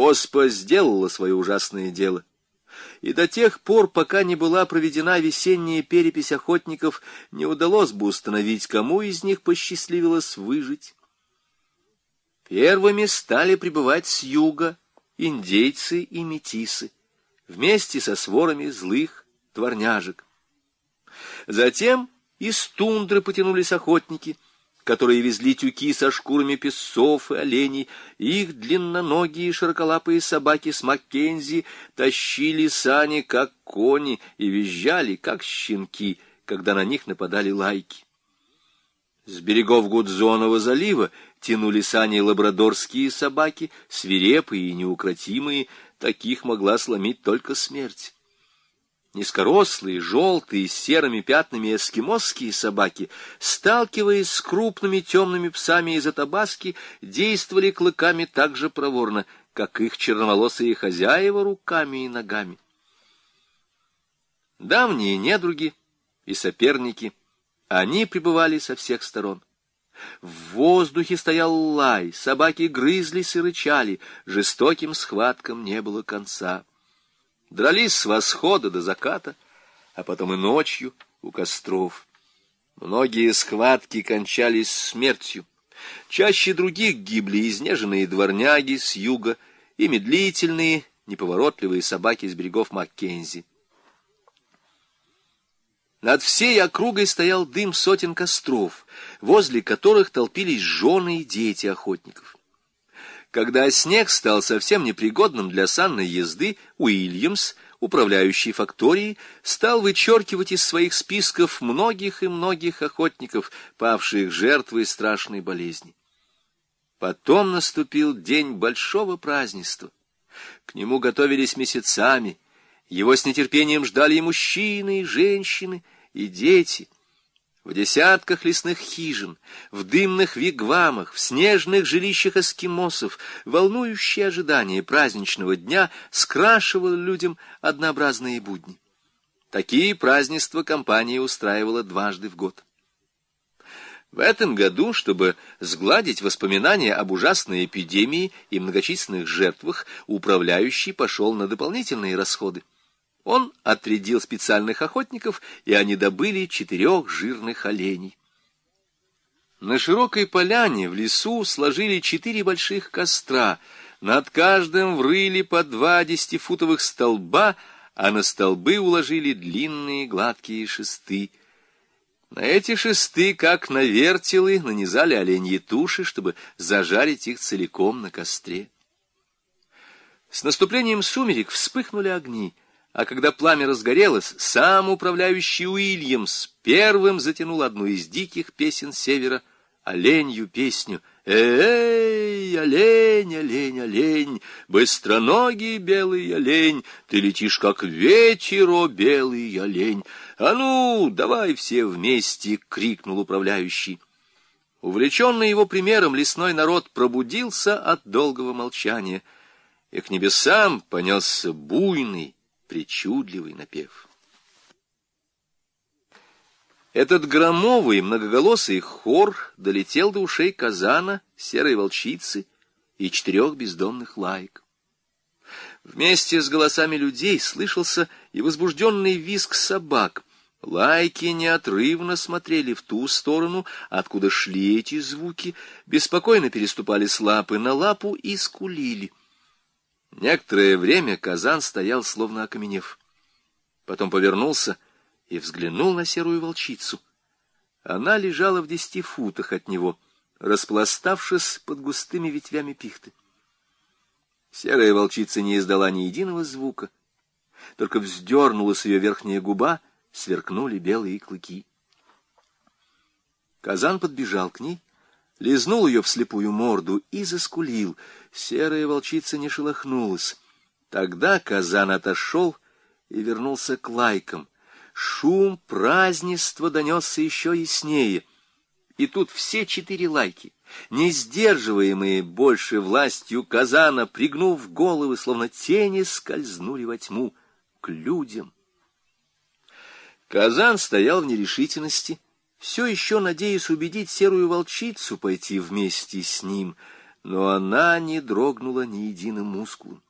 Оспа сделала свое ужасное дело. И до тех пор, пока не была проведена весенняя перепись охотников, не удалось бы установить, кому из них посчастливилось выжить. Первыми стали прибывать с юга индейцы и метисы, вместе со сворами злых дворняжек. Затем из тундры потянулись охотники — которые везли тюки со шкурами песцов и оленей, их длинноногие широколапые собаки с Маккензи тащили сани, как кони, и визжали, как щенки, когда на них нападали лайки. С берегов Гудзонова залива тянули сани лабрадорские собаки, свирепые и неукротимые, таких могла сломить только смерть. Низкорослые, желтые, с серыми пятнами эскимосские собаки, сталкиваясь с крупными темными псами из Атабаски, действовали клыками так же проворно, как их черноволосые хозяева руками и ногами. Давние недруги и соперники, они пребывали со всех сторон. В воздухе стоял лай, собаки грызлись и рычали, жестоким схваткам не было конца. Дрались с восхода до заката, а потом и ночью у костров. Многие схватки кончались смертью. Чаще других гибли изнеженные дворняги с юга и медлительные, неповоротливые собаки с берегов Маккензи. Над всей округой стоял дым сотен костров, возле которых толпились жены и дети охотников. Когда снег стал совсем непригодным для санной езды, Уильямс, управляющий факторией, стал вычеркивать из своих списков многих и многих охотников, павших жертвой страшной болезни. Потом наступил день большого празднества. К нему готовились месяцами. Его с нетерпением ждали и мужчины, и женщины, и дети — в десятках лесных хижин, в дымных вигвамах, в снежных жилищах эскимосов, волнующее ожидание праздничного дня скрашивало людям однообразные будни. Такие празднества компания устраивала дважды в год. В этом году, чтобы сгладить воспоминания об ужасной эпидемии и многочисленных жертвах, управляющий пошел на дополнительные расходы. Он отрядил специальных охотников, и они добыли четырех жирных оленей. На широкой поляне в лесу сложили четыре больших костра, над каждым врыли по два десятифутовых столба, а на столбы уложили длинные гладкие шесты. На эти шесты, как на вертелы, нанизали оленьи туши, чтобы зажарить их целиком на костре. С наступлением сумерек вспыхнули огни — а когда пламя разгорелось, сам управляющий Уильямс первым затянул одну из диких песен севера, оленью песню «Эй, олень, олень, олень, быстроногий белый олень, ты летишь, как ветер, о белый олень! А ну, давай все вместе!» — крикнул управляющий. Увлеченный его примером, лесной народ пробудился от долгого молчания, и к небесам понесся буйный, причудливый напев. Этот громовый многоголосый хор долетел до ушей казана, серой волчицы и четырех бездомных лаек. Вместе с голосами людей слышался и возбужденный визг собак. Лайки неотрывно смотрели в ту сторону, откуда шли эти звуки, беспокойно переступали с лапы на лапу и скулили — Некоторое время Казан стоял, словно окаменев. Потом повернулся и взглянул на серую волчицу. Она лежала в десяти футах от него, распластавшись под густыми ветвями пихты. Серая волчица не издала ни единого звука, только вздернулась ее верхняя губа, сверкнули белые клыки. Казан подбежал к ней лизнул ее в слепую морду и заскулил. Серая волчица не шелохнулась. Тогда казан отошел и вернулся к лайкам. Шум празднества донесся еще яснее. И тут все четыре лайки, не сдерживаемые больше властью казана, пригнув головы, словно тени, скользнули во тьму к людям. Казан стоял в нерешительности — все еще надеясь убедить серую волчицу пойти вместе с ним, но она не дрогнула ни единым мускулом.